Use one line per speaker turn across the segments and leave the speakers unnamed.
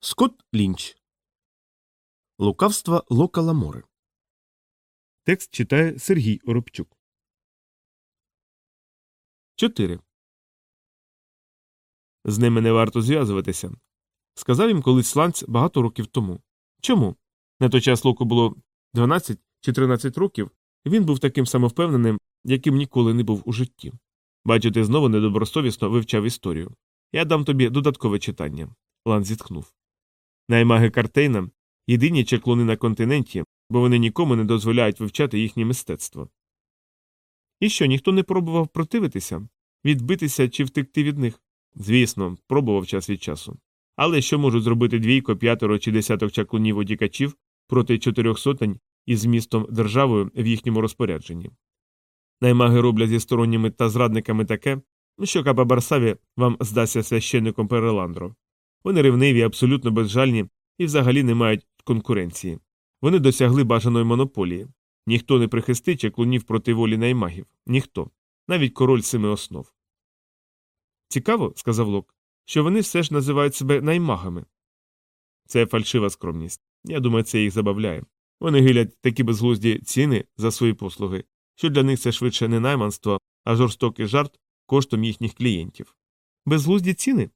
Скотт Лінч. Лукавства Лока Ламори. Текст читає Сергій Оробчук. 4. З ними не варто зв'язуватися. Сказав їм колись сланц багато років тому. Чому? На той час Локу було 12 чи 13 років, він був таким самовпевненим, яким ніколи не був у житті. Бачу, ти знову недобросовісно вивчав історію. Я дам тобі додаткове читання. Лан зітхнув. Наймаги Картейна єдині чеклуни на континенті, бо вони нікому не дозволяють вивчати їхнє мистецтво. І що, ніхто не пробував противитися, відбитися чи втекти від них? Звісно, пробував час від часу. Але що можуть зробити двійко, п'ятеро чи десяток чаклунів одікачів проти чотирьох сотень із містом державою в їхньому розпорядженні? Наймаги роблять зі сторонніми та зрадниками таке, що Капа Барсаві вам здасться священником Переландро. Вони ревниві, абсолютно безжальні і взагалі не мають конкуренції. Вони досягли бажаної монополії. Ніхто не прихистить чеклунів проти волі наймагів. Ніхто. Навіть король семи основ. Цікаво, сказав Лок, що вони все ж називають себе наймагами. Це фальшива скромність. Я думаю, це їх забавляє. Вони гилять такі безглузді ціни за свої послуги, що для них це швидше не найманство, а жорстокий жарт коштом їхніх клієнтів. Безглузді ціни?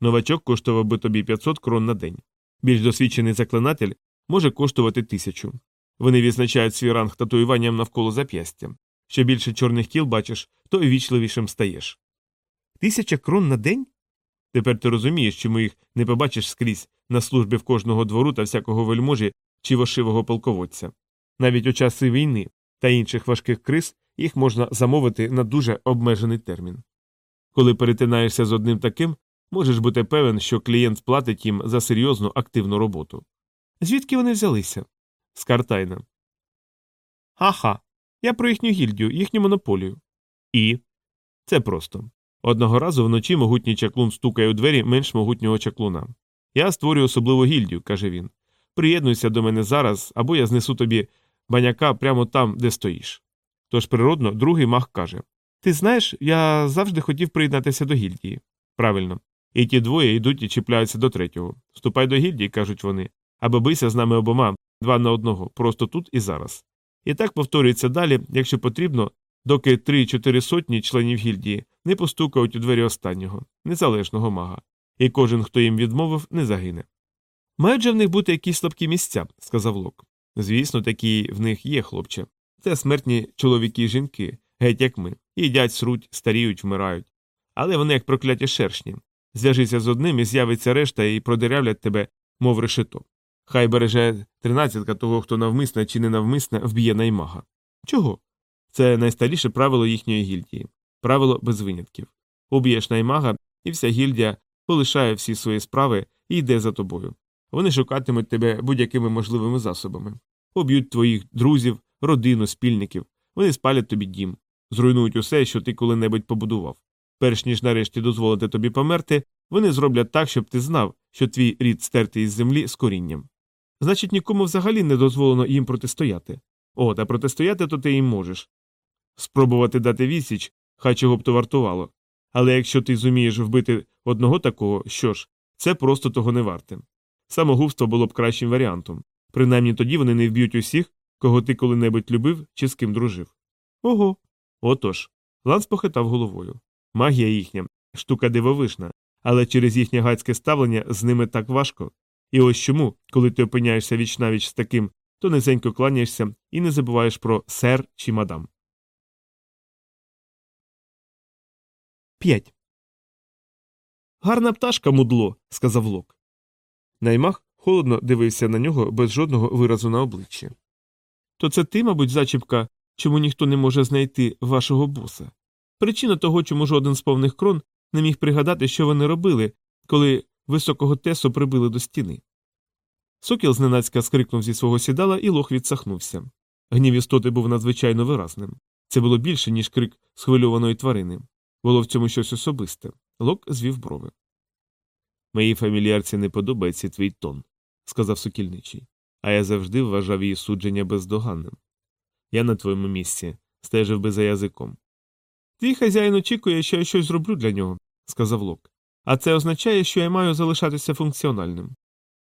Новачок коштував би тобі 500 крон на день. Більш досвідчений заклинатель може коштувати тисячу. Вони відзначають свій ранг татуюванням навколо зап'ястя. Що більше чорних кіл бачиш, то вічливішим стаєш. Тисяча крон на день? Тепер ти розумієш, чому їх не побачиш скрізь на службі в кожного двору та всякого вельможі чи вошивого полководця. Навіть у часи війни та інших важких криз їх можна замовити на дуже обмежений термін. Коли перетинаєшся з одним таким, можеш бути певен, що клієнт платить їм за серйозну активну роботу. Звідки вони взялися? З Картайна. Ага. Я про їхню гільдію, їхню монополію. І. Це просто. Одного разу вночі могутній чаклун стукає у двері менш могутнього чаклуна. Я створюю особливу гільдію, каже він. Приєднуйся до мене зараз, або я знесу тобі баняка прямо там, де стоїш. Тож природно, другий маг каже Ти знаєш, я завжди хотів приєднатися до гільдії. Правильно. І ті двоє йдуть і чіпляються до третього. Вступай до гільдії, кажуть вони, або бийся з нами обома, два на одного, просто тут і зараз. І так повторюється далі, якщо потрібно, доки три-чотири сотні членів гільдії не постукають у двері останнього, незалежного мага, і кожен, хто їм відмовив, не загине. Мають же в них бути якісь слабкі місця, сказав Лок. Звісно, такі в них є, хлопче. Це смертні чоловіки і жінки, геть як ми, їдять, сруть, старіють, вмирають. Але вони як прокляті шершні. Зв'яжися з одним і з'явиться решта і продерявлять тебе, мов решето. Хай береже тринадцятка того, хто навмисне чи ненавмисне вб'є наймага. Чого? Це найстаріше правило їхньої гільдії правило без винятків. Уб'єш наймага, і вся гільдія полишає всі свої справи і йде за тобою. Вони шукатимуть тебе будь-якими можливими засобами, об'ють твоїх друзів, родину, спільників, вони спалять тобі дім, зруйнують усе, що ти коли-небудь побудував. Перш ніж нарешті дозволити тобі померти, вони зроблять так, щоб ти знав, що твій рід стертий із землі з корінням. Значить, нікому взагалі не дозволено їм протистояти. О, та протистояти то ти їм можеш. Спробувати дати відсіч, хай чого б то вартувало. Але якщо ти зумієш вбити одного такого, що ж, це просто того не варте. Самогубство було б кращим варіантом. Принаймні тоді вони не вб'ють усіх, кого ти коли-небудь любив чи з ким дружив. Ого. Отож. Ланс похитав головою. Магія їхня, штука дивовижна, але через їхнє гацьке ставлення з ними так важко. І ось чому, коли ти опиняєшся віч навіч з таким, то низенько кланяєшся і не забуваєш про сер чи мадам. 5. Гарна пташка, мудло, сказав Лок. Наймах холодно дивився на нього без жодного виразу на обличчі. То це ти, мабуть, зачіпка, чому ніхто не може знайти вашого боса. Причина того, чому жоден з повних крон не міг пригадати, що вони робили, коли високого тесу прибили до стіни. Сокіл зненацька скрикнув зі свого сідала, і лох відсахнувся. Гнів істоти був надзвичайно виразним. Це було більше, ніж крик схвильованої тварини. Було в цьому щось особисте. Лок звів брови. Моїй фамільярці не подобається твій тон, сказав сокільничий, а я завжди вважав її судження бездоганним. Я на твоєму місці стежив би за язиком. Твій хазяїн очікує, що я щось зроблю для нього, сказав Лок. а це означає, що я маю залишатися функціональним.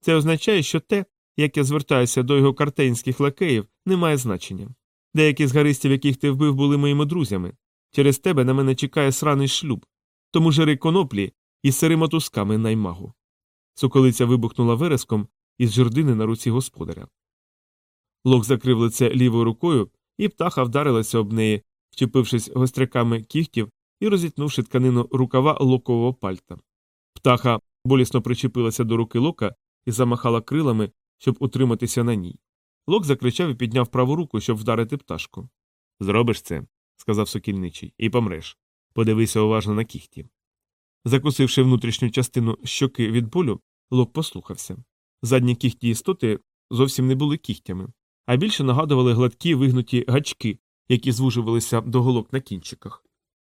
Це означає, що те, як я звертаюся до його картейнських лакеїв, не має значення. Деякі з гаристів, яких ти вбив, були моїми друзями. Через тебе на мене чекає сраний шлюб, тому жири коноплі і сири мотузками наймагу. Соколиця вибухнула вереском із жердини на руці господаря. Лок закрив лице лівою рукою, і птаха вдарилася об неї, вчепившись гостряками кігтів і розітнувши тканину рукава локового пальта. Птаха болісно причепилася до руки лока і замахала крилами, щоб утриматися на ній. Лок закричав і підняв праву руку, щоб вдарити пташку. Зробиш це, сказав сокільничий, і помреш. Подивися уважно на кіхті. Закусивши внутрішню частину щоки від болю, лок послухався. Задні кіхті істоти зовсім не були кігтями, а більше нагадували гладкі вигнуті гачки, які звужувалися до голок на кінчиках.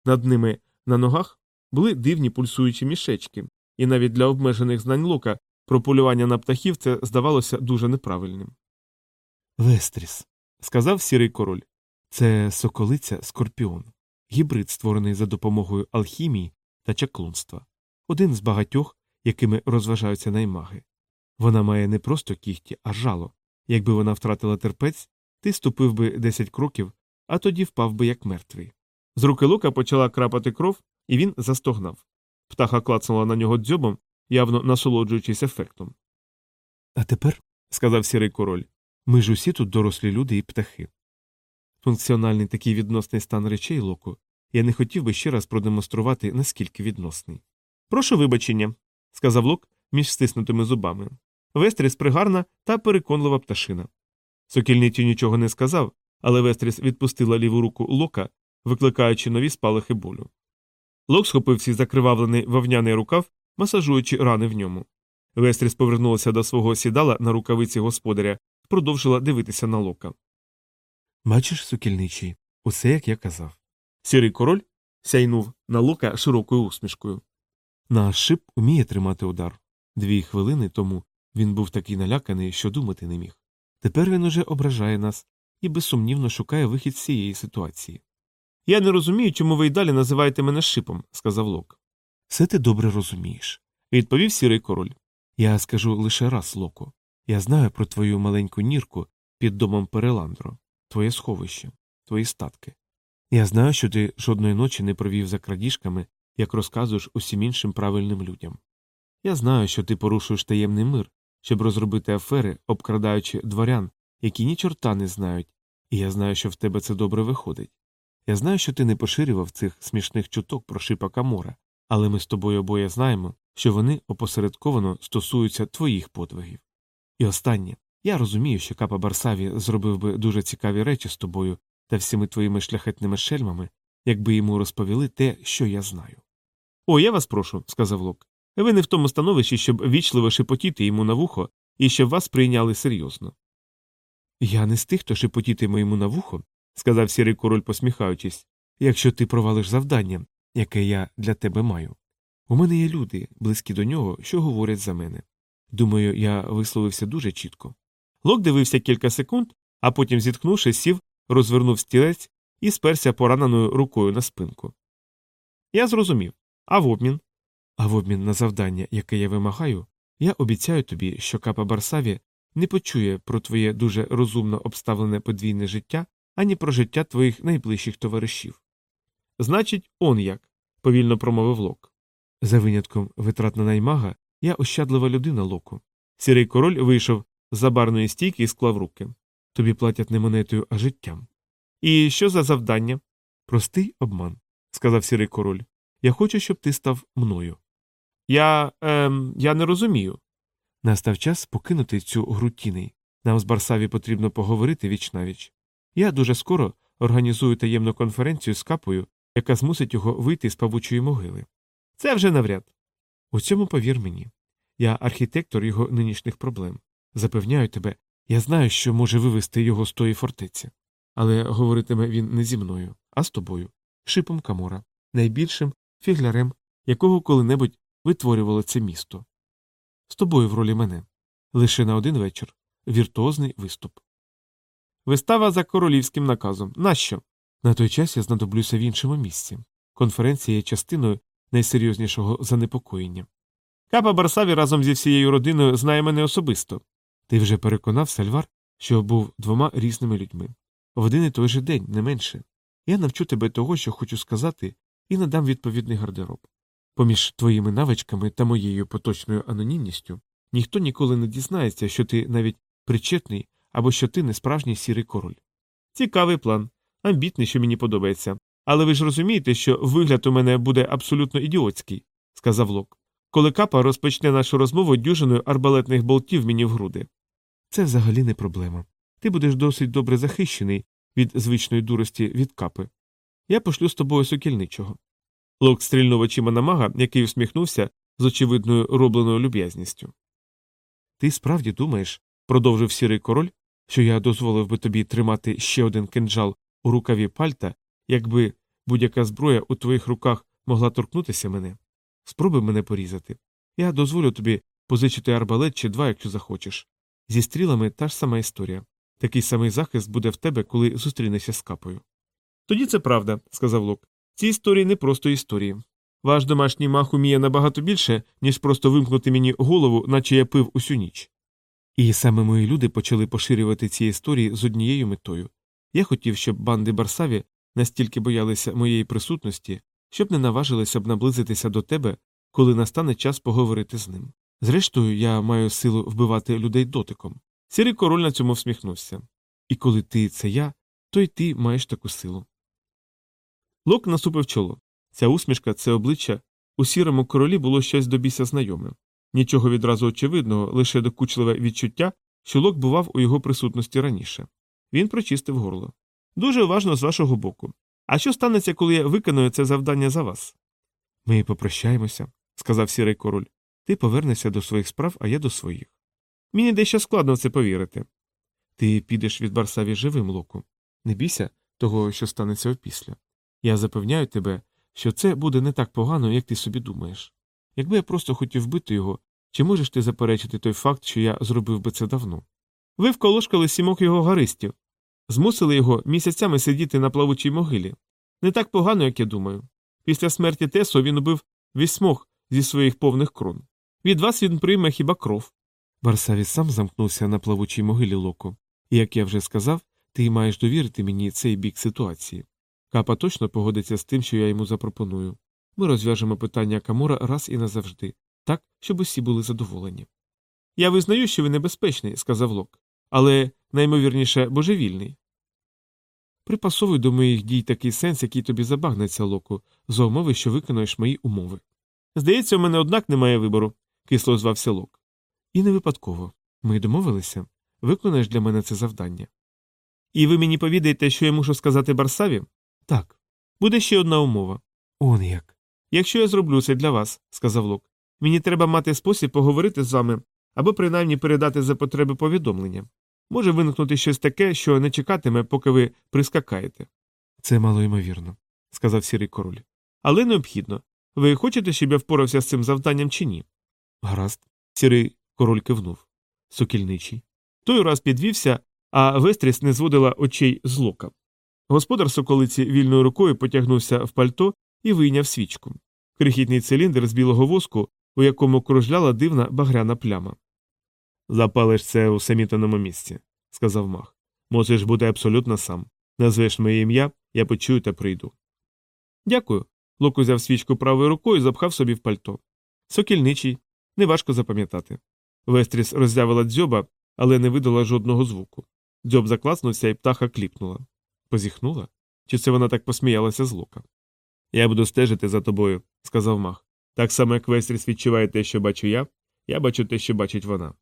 Над ними на ногах були дивні пульсуючі мішечки, і навіть для обмежених знань лока про полювання на птахів це здавалося дуже неправильним.
Вестріс, сказав сірий король. Це соколиця скорпіон, гібрид, створений за допомогою алхімії та чаклунства, один з багатьох, якими розважаються наймаги. Вона має не просто кіхті, а жало. Якби вона втратила терпець, ти ступив би десять кроків, а тоді впав би як мертвий.
З руки лука почала крапати кров, і він застогнав. Птаха клацнула на нього дзьобом, явно насолоджуючись ефектом.
А тепер, сказав сірий король, ми ж усі тут дорослі люди і птахи. Функціональний такий відносний стан речей локу, я не хотів би ще раз продемонструвати, наскільки відносний.
Прошу вибачення, сказав лок між стиснутими зубами. Вестріс пригарна та переконлива пташина. Сокільницю нічого не сказав, але Вестріс відпустила ліву руку лока, викликаючи нові спалахи болю. Лок схопив свій закривавлений вовняний рукав, масажуючи рани в ньому. Вестріс повернулася до свого сідала на рукавиці господаря продовжила дивитися на лока.
Бачиш, сукільничий, усе як я казав.
Сірий король сяйнув на лока широкою усмішкою.
Наш шип уміє тримати удар. Дві хвилини тому він був такий наляканий, що думати не міг. Тепер він уже ображає нас і безсумнівно шукає вихід з цієї ситуації.
Я не розумію, чому ви й далі називаєте мене шипом, сказав Лок.
Все ти добре розумієш,
відповів сірий король.
Я скажу лише раз, Локу. Я знаю про твою маленьку нірку під домом Переландро, твоє сховище, твої статки. Я знаю, що ти жодної ночі не провів за крадіжками, як розказуєш усім іншим правильним людям. Я знаю, що ти порушуєш таємний мир, щоб розробити афери, обкрадаючи дворян, які ні чорта не знають, і я знаю, що в тебе це добре виходить. Я знаю, що ти не поширював цих смішних чуток про шипа Камора, але ми з тобою обоє знаємо, що вони опосередковано стосуються твоїх подвигів. І останнє я розумію, що капа Барсаві зробив би дуже цікаві речі з тобою та всіми твоїми шляхетними шельмами, якби йому розповіли те, що я знаю.
О, я вас прошу, сказав Лок. Ви не в тому становищі, щоб вічливо шепотіти йому на вухо і щоб вас прийняли серйозно.
Я не з тих, хто шепотітиме йому на вухо, сказав сірий король, посміхаючись, якщо ти провалиш завдання, яке я для тебе маю. У мене є люди, близькі до нього, що говорять за мене. Думаю, я висловився дуже чітко.
Лок дивився кілька секунд, а потім, зітхнувши, сів, розвернув стілець і сперся пораненою рукою на спинку. Я зрозумів. А в обмін?
А в обмін на завдання, яке я вимагаю, я обіцяю тобі, що капа Барсаві не почує про твоє дуже розумно обставлене подвійне життя ані про життя твоїх найближчих товаришів.
Значить, он як, повільно промовив Лок.
За винятком витрат на наймага, я ощадлива людина Локу.
Сірий король вийшов з за барної стійки і склав руки.
Тобі платять не монетою, а життям.
І що за завдання?
Простий обман, сказав сірий король. Я хочу, щоб ти став мною.
Я ем, я не розумію.
Настав час покинути цю гру тіней. Нам з Барсаві потрібно поговорити віч. Я дуже скоро організую таємну конференцію з капою, яка змусить його вийти з павучої могили.
Це вже навряд.
У цьому повір мені. Я архітектор його нинішніх проблем. Запевняю тебе, я знаю, що може вивести його з тої фортеці. Але говоритиме він не зі мною, а з тобою, шипом Камора, найбільшим фіглярем, якого коли-небудь витворювало це місто. З тобою в ролі мене. Лише на один вечір віртуозний виступ.
Вистава за королівським наказом. Нащо?
На той час я знадоблюся в іншому місці. Конференція є частиною найсерйознішого занепокоєння.
Капа Барсаві разом зі всією родиною знає мене особисто.
Ти вже переконав Сальвар, що був двома різними людьми. В один і той же день, не менше. Я навчу тебе того, що хочу сказати, і надам відповідний гардероб. Поміж твоїми навичками та моєю поточною анонімністю ніхто ніколи не дізнається, що ти навіть причетний або що ти не справжній сірий король.
Цікавий план, амбітний, що мені подобається. Але ви ж розумієте, що вигляд у мене буде абсолютно ідіотський, сказав Лок. Коли капа розпочне нашу розмову дюжиною арбалетних болтів мені в груди.
Це взагалі не проблема. Ти будеш досить добре захищений від звичної дурості від капи. Я пошлю з тобою сокільничого.
Лок стрільнув очима на мага, який усміхнувся з очевидною робленою люб'язністю.
Ти справді думаєш, продовжив сірий король, що я дозволив би тобі тримати ще один кинджал у рукаві пальта, якби будь-яка зброя у твоїх руках могла торкнутися мене. Спробуй мене порізати. Я дозволю тобі позичити арбалет чи два, якщо захочеш. Зі стрілами та ж сама історія. Такий самий захист буде в тебе, коли зустрінешся з капою.
Тоді це правда, сказав Лок. Ці історії не просто історії. Ваш домашній мах уміє набагато більше, ніж просто вимкнути мені голову, наче я пив усю ніч.
І саме мої люди почали поширювати ці історії з однією метою. Я хотів, щоб банди Барсаві настільки боялися моєї присутності, щоб не наважилися б наблизитися до тебе, коли настане час поговорити з ним. Зрештою, я маю силу вбивати людей дотиком.
Сірий король на цьому всміхнувся.
І коли ти це я, то й ти маєш таку силу.
Лок насупив чоло. Ця усмішка, це обличчя у сірому королі було щось до біса знайоме. Нічого відразу очевидного, лише докучливе відчуття, що Лок бував у його присутності раніше. Він прочистив горло. Дуже уважно з вашого боку. А що станеться, коли я виконую це завдання за вас?
Ми попрощаємося, сказав сірий король. Ти повернешся до своїх справ, а я до своїх.
Мені дещо складно в це повірити.
Ти підеш від Барсаві живим, Локу. Не бійся того, що станеться опісля. Я запевняю тебе, що це буде не так погано, як ти собі думаєш. Якби я просто хотів вбити його, чи можеш ти заперечити той факт, що я зробив би це давно?
Ви вколошкали сімох його гаристів, змусили його місяцями сидіти на плавучій могилі. Не так погано, як я думаю. Після смерті Тесо він убив вісьмох зі своїх повних крон. Від вас він прийме хіба кров.
Барсаві сам замкнувся на плавучій могилі Локу, і, як я вже сказав, ти маєш довірити мені цей бік ситуації. Капа точно погодиться з тим, що я йому запропоную. Ми розв'яжемо питання Камора раз і назавжди, так, щоб усі були задоволені.
Я визнаю, що ви небезпечний, сказав Лок, але наймовірніше божевільний.
Припасовуй до моїх дій такий сенс, який тобі забагнеться, Локу, за умови, що виконуєш мої умови.
Здається, у мене однак немає вибору, кисло звався Лок.
І не випадково. Ми домовилися. Виконаєш для мене це завдання.
І ви мені повідаєте, що я мушу сказати Барсаві?
Так.
Буде ще одна умова.
Он як.
Якщо я зроблю це для вас, сказав Лок, мені треба мати спосіб поговорити з вами або принаймні передати за потреби повідомлення. Може виникнути щось таке, що не чекатиме, поки ви прискакаєте.
Це малоймовірно, сказав сірий король.
Але необхідно. Ви хочете, щоб я впорався з цим завданням чи ні?
Гаразд.
Сірий король кивнув.
Сокільничий.
Той раз підвівся, а Вестріс не зводила очей з лока. Господар соколиці вільною рукою потягнувся в пальто і вийняв свічку. Крихітний циліндр з білого воску, у якому кружляла дивна багряна пляма. Запалиш це у самітаному місці, сказав мах. Можеш бути абсолютно сам. Назвеш моє ім'я, я почую та прийду. Дякую. Лок узяв свічку правою рукою і запхав собі в пальто. Сокільничий, неважко запам'ятати. Вестріс роззявила дзьоба, але не видала жодного звуку. Дзьоб закласнувся, і птаха кліпнула. Позіхнула? Чи це вона так посміялася з лока? Я буду стежити за тобою, сказав мах. Так само, як Вестріс відчуває те, що бачу я, я бачу те, що бачить вона.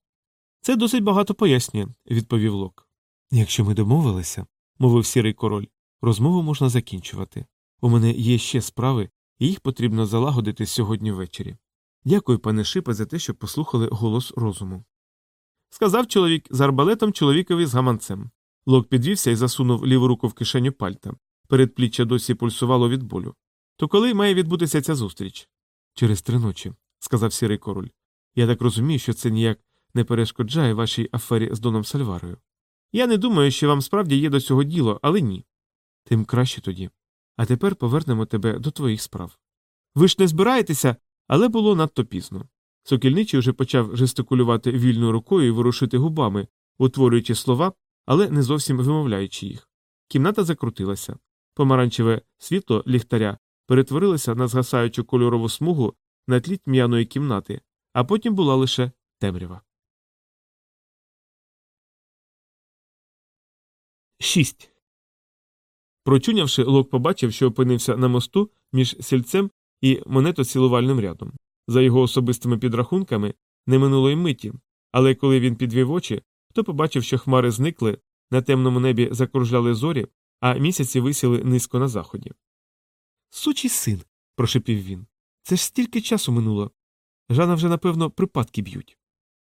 Це досить багато пояснює, відповів Лок.
Якщо ми домовилися,
мовив сірий король,
розмову можна закінчувати. У мене є ще справи, і їх потрібно залагодити сьогодні ввечері. Дякую, пане Шипе, за те, що послухали голос розуму.
Сказав чоловік з арбалетом чоловікові з гаманцем. Лок підвівся і засунув ліву руку в кишеню пальта. Передпліччя досі пульсувало від болю. То коли має відбутися ця зустріч?
Через три ночі, сказав сірий король. Я так розумію, що це ніяк не перешкоджає вашій афері з Доном Сальварою.
Я не думаю, що вам справді є до цього діло, але ні.
Тим краще тоді. А тепер повернемо тебе до твоїх справ.
Ви ж не збираєтеся, але було надто пізно. Сокільничий уже почав жестикулювати вільною рукою і ворушити губами, утворюючи слова, але не зовсім вимовляючи їх. Кімната закрутилася. Помаранчеве світло ліхтаря перетворилося на згасаючу кольорову смугу на тлі тьмяної кімнати, а потім була лише темрява. 6. Прочунявши, Лок побачив, що опинився на мосту між сільцем і монетоцілувальним рядом. За його особистими підрахунками не минуло й миті, але коли він підвів очі, то побачив, що хмари зникли, на темному небі закружляли зорі, а місяці висіли низько на заході. Сучий син. прошепів він. Це ж стільки часу минуло. Жана вже, напевно, припадки б'ють.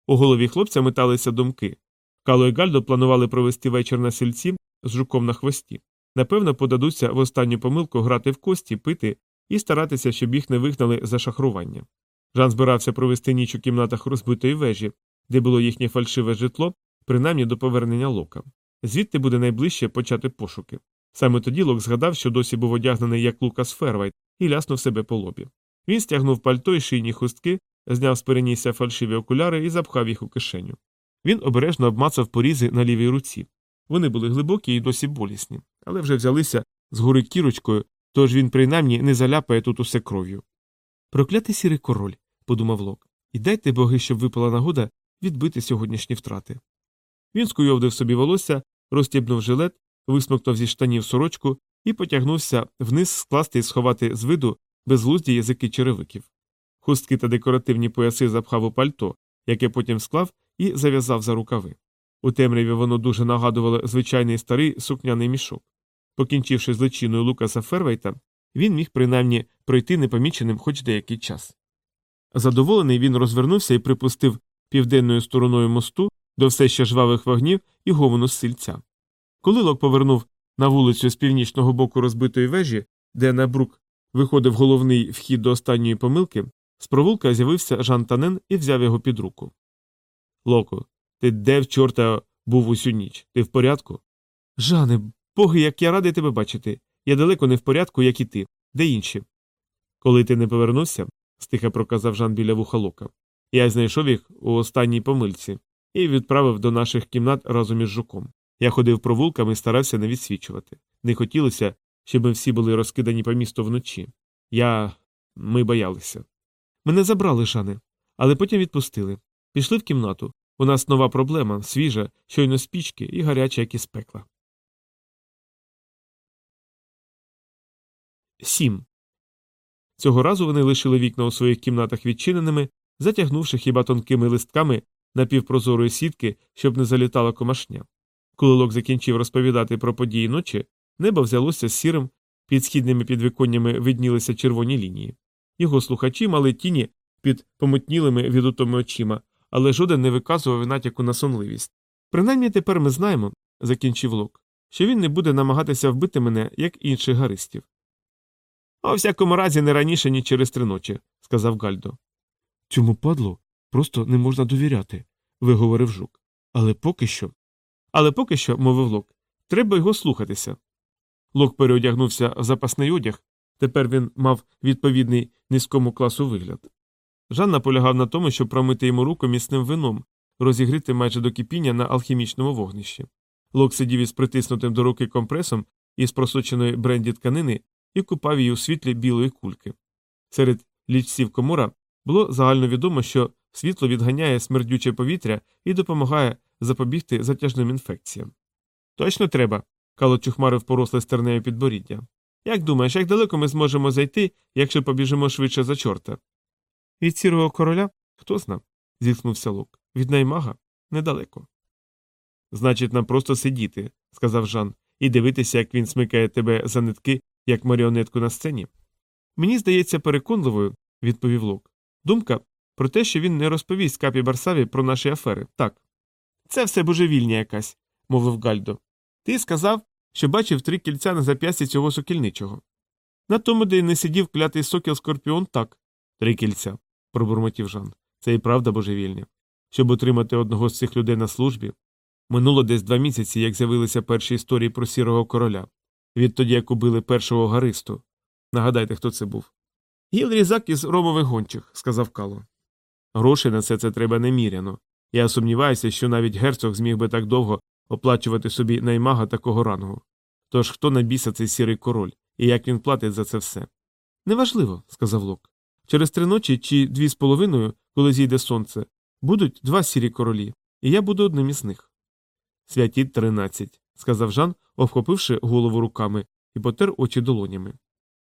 У голові хлопця металися думки. Кало і Гальдо планували провести вечір на сільці з жуком на хвості. Напевно, подадуться в останню помилку грати в кості, пити і старатися, щоб їх не вигнали за шахрування. Жан збирався провести ніч у кімнатах розбитої вежі, де було їхнє фальшиве житло, принаймні до повернення Лока. Звідти буде найближче почати пошуки. Саме тоді Лок згадав, що досі був одягнений як Лукас Фервайт, і ляснув себе по лобі. Він стягнув пальто і шийні хустки, зняв з перенісся фальшиві окуляри і запхав їх у кишеню. Він обережно обмацав порізи на лівій руці. Вони були глибокі і досі болісні, але вже взялися з гори кірочкою, тож він принаймні не заляпає тут усе кров'ю. Проклятий сірий король, подумав Лок, і дайте боги, щоб випала нагода відбити сьогоднішні втрати. Він скуйовдив собі волосся, розтібнув жилет, висмоктав зі штанів сорочку і потягнувся вниз скласти і сховати з виду безглузді язики черевиків. Хустки та декоративні пояси запхав у пальто, яке потім склав і зав'язав за рукави. У темряві воно дуже нагадувало звичайний старий сукняний мішок. Покінчивши з личиною Лукаса Фервейта, він міг принаймні пройти непоміченим хоч деякий час. Задоволений він розвернувся і припустив південною стороною мосту до все ще жвавих вогнів і гомону з сільця. Коли Лок повернув на вулицю з північного боку розбитої вежі, де на брук виходив головний вхід до останньої помилки, з провулка з'явився Жан Танен і взяв його під руку. Локо, ти де в чорта був усю ніч? Ти в порядку? Жане, боги, як я радий тебе бачити. Я далеко не в порядку, як і ти. Де інші? Коли ти не повернувся, стиха проказав Жан біля вуха Лока. Я знайшов їх у останній помильці і відправив до наших кімнат разом із жуком. Я ходив провулками і старався не відсвічувати. Не хотілося, щоб ми всі були розкидані по місту вночі. Я. ми боялися. Мене забрали, Жане, але потім відпустили. Пішли в кімнату. У нас нова проблема, свіжа, щойно з пічки і гаряча, як із пекла. 7. Цього разу вони лишили вікна у своїх кімнатах відчиненими, затягнувши хіба тонкими листками напівпрозорої сітки, щоб не залітала комашня. Коли Лок закінчив розповідати про події ночі, небо взялося сірим, під східними підвіконнями виднілися червоні лінії. Його слухачі мали тіні під помутнілими відутими очима, але жоден не виказував натяку на сонливість. Принаймні тепер ми знаємо, закінчив Лок, що він не буде намагатися вбити мене, як інших гаристів. А у всякому разі не раніше, ні через три ночі, сказав Гальдо.
Цьому падлу просто не можна довіряти, виговорив жук. Але поки що.
Але поки що, мовив Лок, треба його слухатися. Лок переодягнувся в запасний одяг, тепер він мав відповідний низькому класу вигляд. Жан наполягав на тому, щоб промити йому руку міцним вином, розігріти майже до кипіння на алхімічному вогнищі. Лок сидів із притиснутим до руки компресом із просоченої бренді тканини і купав її у світлі білої кульки. Серед лічців комора було загальновідомо, що світло відганяє смердюче повітря і допомагає запобігти затяжним інфекціям. Точно треба. Кало чухмарив поросле стернею підборіддя. Як думаєш, як далеко ми зможемо зайти, якщо побіжимо швидше за чорта? Від сірого короля хто зна, зіткнувся Лок. Від наймага недалеко. Значить, нам просто сидіти, сказав Жан, і дивитися, як він смикає тебе за нитки, як маріонетку на сцені. Мені здається переконливою, відповів Лок. Думка про те, що він не розповість капі Барсаві про наші афери. Так. Це все божевільня якась, мовив Гальдо. Ти сказав, що бачив три кільця на зап'ясті цього сокільничого. На тому, де не сидів клятий сокіл скорпіон, так. Три кільця, пробурмотів Жан. Це і правда божевільня. Щоб отримати одного з цих людей на службі. Минуло десь два місяці, як з'явилися перші історії про сірого короля. Відтоді, як убили першого гаристу. Нагадайте, хто це був. Гілрізак із ромових гончих, сказав Кало. Грошей на все це треба неміряно. Я сумніваюся, що навіть герцог зміг би так довго оплачувати собі наймага такого рангу. Тож хто на цей сірий король, і як він платить за це все? Неважливо, сказав Лок. Через три ночі чи дві з половиною, коли зійде сонце, будуть два сірі королі, і я буду одним із них. Святі тринадцять, сказав Жан, обхопивши голову руками і потер очі долонями.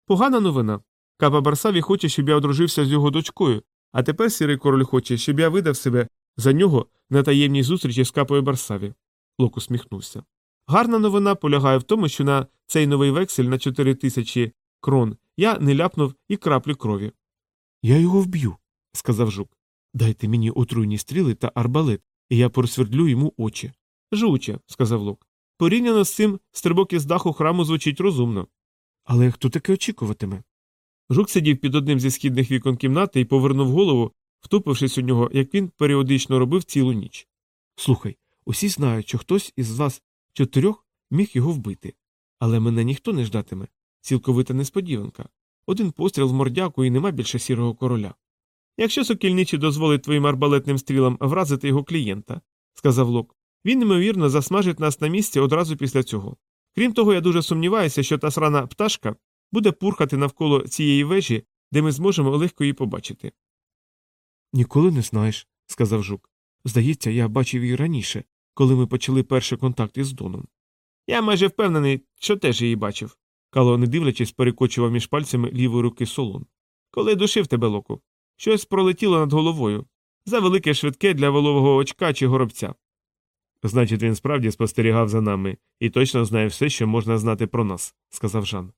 Погана новина. Капа Барсаві хоче, щоб я одружився з його дочкою, а тепер сірий король хоче, щоб я видав себе за нього на таємній зустрічі з капою Барсаві. Лок усміхнувся. Гарна новина полягає в тому, що на цей новий вексель на чотири тисячі крон я не ляпнув і краплю крові.
Я його вб'ю, сказав жук. Дайте мені отруйні стріли та арбалет, і я просвердлю йому очі.
Жуче, сказав Лок. Порівняно з цим стрибок із даху храму звучить розумно.
Але хто таке очікуватиме?
Жук сидів під одним зі східних вікон кімнати і повернув голову, втупившись у нього, як він періодично робив цілу ніч.
Слухай, усі знають, що хтось із вас чотирьох міг його вбити. Але мене ніхто не ждатиме. Цілковита несподіванка. Один постріл в мордяку і нема більше сірого короля.
Якщо сокільничі дозволить твоїм арбалетним стрілам вразити його клієнта, сказав Лок, він ймовірно засмажить нас на місці одразу після цього. Крім того, я дуже сумніваюся, що та срана пташка буде пурхати навколо цієї вежі, де ми зможемо легко її побачити.
Ніколи не знаєш, сказав жук. Здається, я бачив її раніше, коли ми почали перший контакт із Доном.
Я майже впевнений, що теж її бачив. Кало, не дивлячись, перекочував між пальцями лівої руки солон. Коли душив тебе локу, щось пролетіло над головою завелике швидке для волового очка чи горобця. Значить, він справді спостерігав за нами і точно знає все, що можна знати про нас, сказав Жан.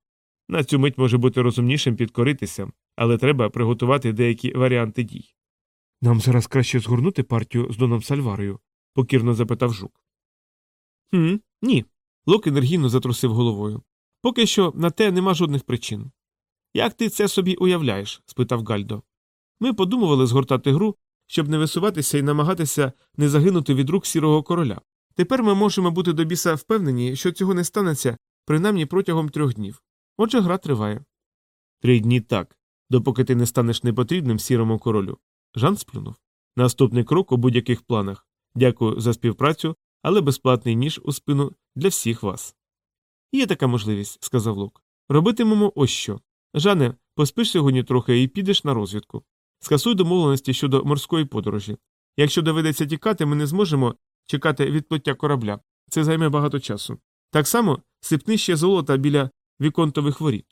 На цю мить може бути розумнішим підкоритися, але треба приготувати деякі варіанти дій.
Нам зараз краще згорнути партію з Доном Сальварою,
покірно запитав жук. «Хм, Ні. Лок енергійно затрусив головою. Поки що на те нема жодних причин. Як ти це собі уявляєш? спитав Гальдо. Ми подумували згортати гру, щоб не висуватися і намагатися не загинути від рук сірого короля. Тепер ми можемо бути до біса впевнені, що цього не станеться принаймні протягом трьох днів. Отже, гра триває. Три дні так, допоки ти не станеш непотрібним сірому королю. Жан сплюнув. Наступний крок у будь-яких планах. Дякую за співпрацю, але безплатний ніж у спину для всіх вас. Є така можливість, сказав Лук. Робитимемо ось що. Жане, поспиш сьогодні трохи і підеш на розвідку. Скасуй домовленості щодо морської подорожі. Якщо доведеться тікати, ми не зможемо чекати відплиття корабля. Це займе багато часу. Так само сипни ще золота біля віконтових воріт.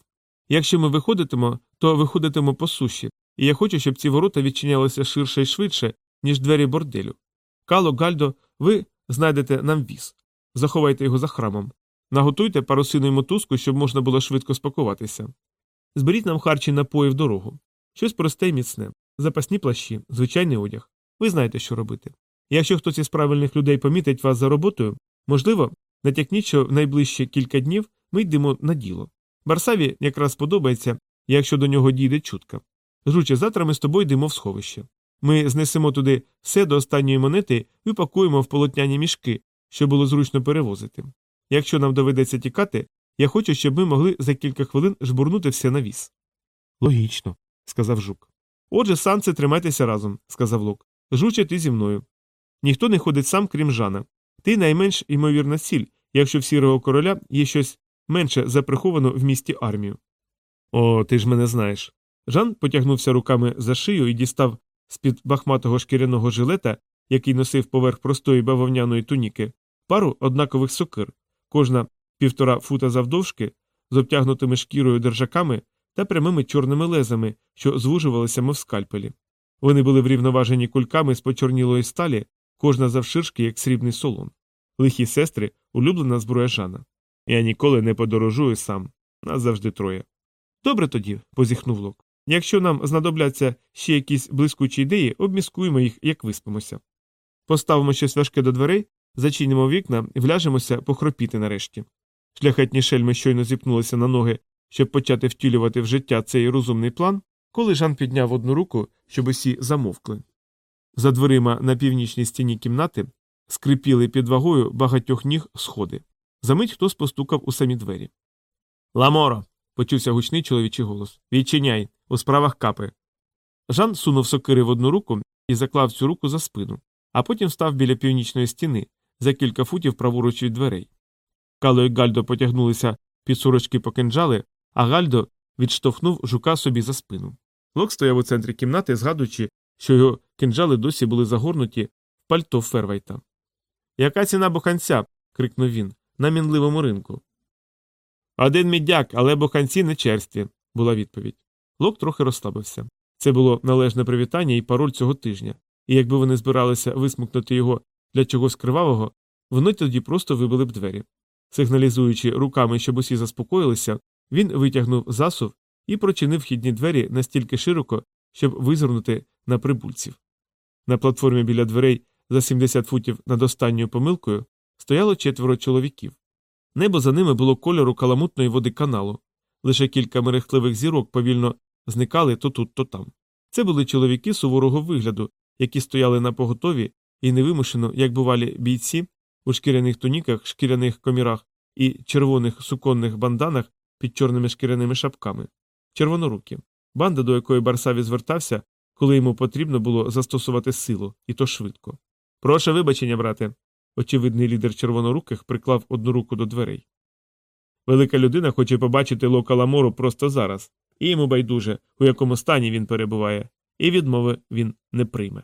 Якщо ми виходитимо, то виходитимо по суші, і я хочу, щоб ці ворота відчинялися ширше і швидше, ніж двері борделю. Кало, Гальдо, ви знайдете нам віз. Заховайте його за храмом. Наготуйте парусину й мотузку, щоб можна було швидко спакуватися. Зберіть нам харчі напої в дорогу. Щось просте й міцне, запасні плащі, звичайний одяг. Ви знаєте, що робити. Якщо хтось із правильних людей помітить вас за роботою, можливо, натякніть, що в найближчі кілька днів ми йдемо на діло. Барсаві якраз подобається, якщо до нього дійде чутка. Жуче, завтра ми з тобою йдемо в сховище. Ми знесемо туди все до останньої монети і упакуємо в полотняні мішки, щоб було зручно перевозити. Якщо нам доведеться тікати, я хочу, щоб ми могли за кілька хвилин жбурнути все на віз.
Логічно, сказав жук.
Отже, санце тримайтеся разом, сказав Лук. Жуче, ти зі мною. Ніхто не ходить сам, крім Жана. Ти найменш ймовірна ціль, якщо в сірого короля є щось менше заприховано в місті армію. О, ти ж мене знаєш. Жан потягнувся руками за шию і дістав з під бахматого шкіряного жилета, який носив поверх простої бавовняної туніки, пару однакових сокир, кожна півтора фута завдовжки, з обтягнутими шкірою держаками та прямими чорними лезами, що звужувалися, мов скальпелі. Вони були врівноважені кульками з почорнілої сталі, кожна завширшки, як срібний солон. Лихі сестри улюблена зброя Жана. Я ніколи не подорожую сам, нас завжди троє. Добре тоді, позіхнув Лок. Якщо нам знадобляться ще якісь блискучі ідеї, обміскуємо їх, як виспимося. Поставимо щось важке до дверей, зачинимо вікна і вляжемося похропіти нарешті. Шляхетні шельми щойно зіпнулися на ноги, щоб почати втілювати в життя цей розумний план, коли Жан підняв одну руку, щоб усі замовкли. За дверима на північній стіні кімнати скрипіли під вагою багатьох ніг сходи. Замить хтось постукав у самі двері. Ламоро. почувся гучний чоловічий голос. Відчиняй. у справах капи. Жан сунув сокири в одну руку і заклав цю руку за спину, а потім став біля північної стіни за кілька футів праворуч від дверей. Кало і Гальдо потягнулися під сорочки по кинджали, а Гальдо відштовхнув жука собі за спину. Лок стояв у центрі кімнати, згадуючи, що його кинджали досі були загорнуті в пальто Фервайта. Яка ціна буханця? крикнув він. На мінливому ринку. Один мідяк, але буханці не черстві, була відповідь. Лок трохи розслабився. Це було належне привітання і пароль цього тижня, і якби вони збиралися висмукнути його для чогось кривавого, вони тоді просто вибили б двері. Сигналізуючи руками, щоб усі заспокоїлися, він витягнув засув і прочинив вхідні двері настільки широко, щоб визирнути на прибульців. На платформі біля дверей за 70 футів над останньою помилкою стояло четверо чоловіків. Небо за ними було кольору каламутної води каналу. Лише кілька мерехтливих зірок повільно зникали то тут, то там. Це були чоловіки суворого вигляду, які стояли на поготові і невимушено, як бувалі бійці, у шкіряних туніках, шкіряних комірах і червоних суконних банданах під чорними шкіряними шапками. Червонорукі. Банда, до якої Барсаві звертався, коли йому потрібно було застосувати силу, і то швидко. Прошу вибачення, брате. Очевидний лідер червоноруких приклав одну руку до дверей. Велика людина хоче побачити Лока Ламору просто зараз, і йому байдуже, у якому стані він перебуває, і відмови він не прийме.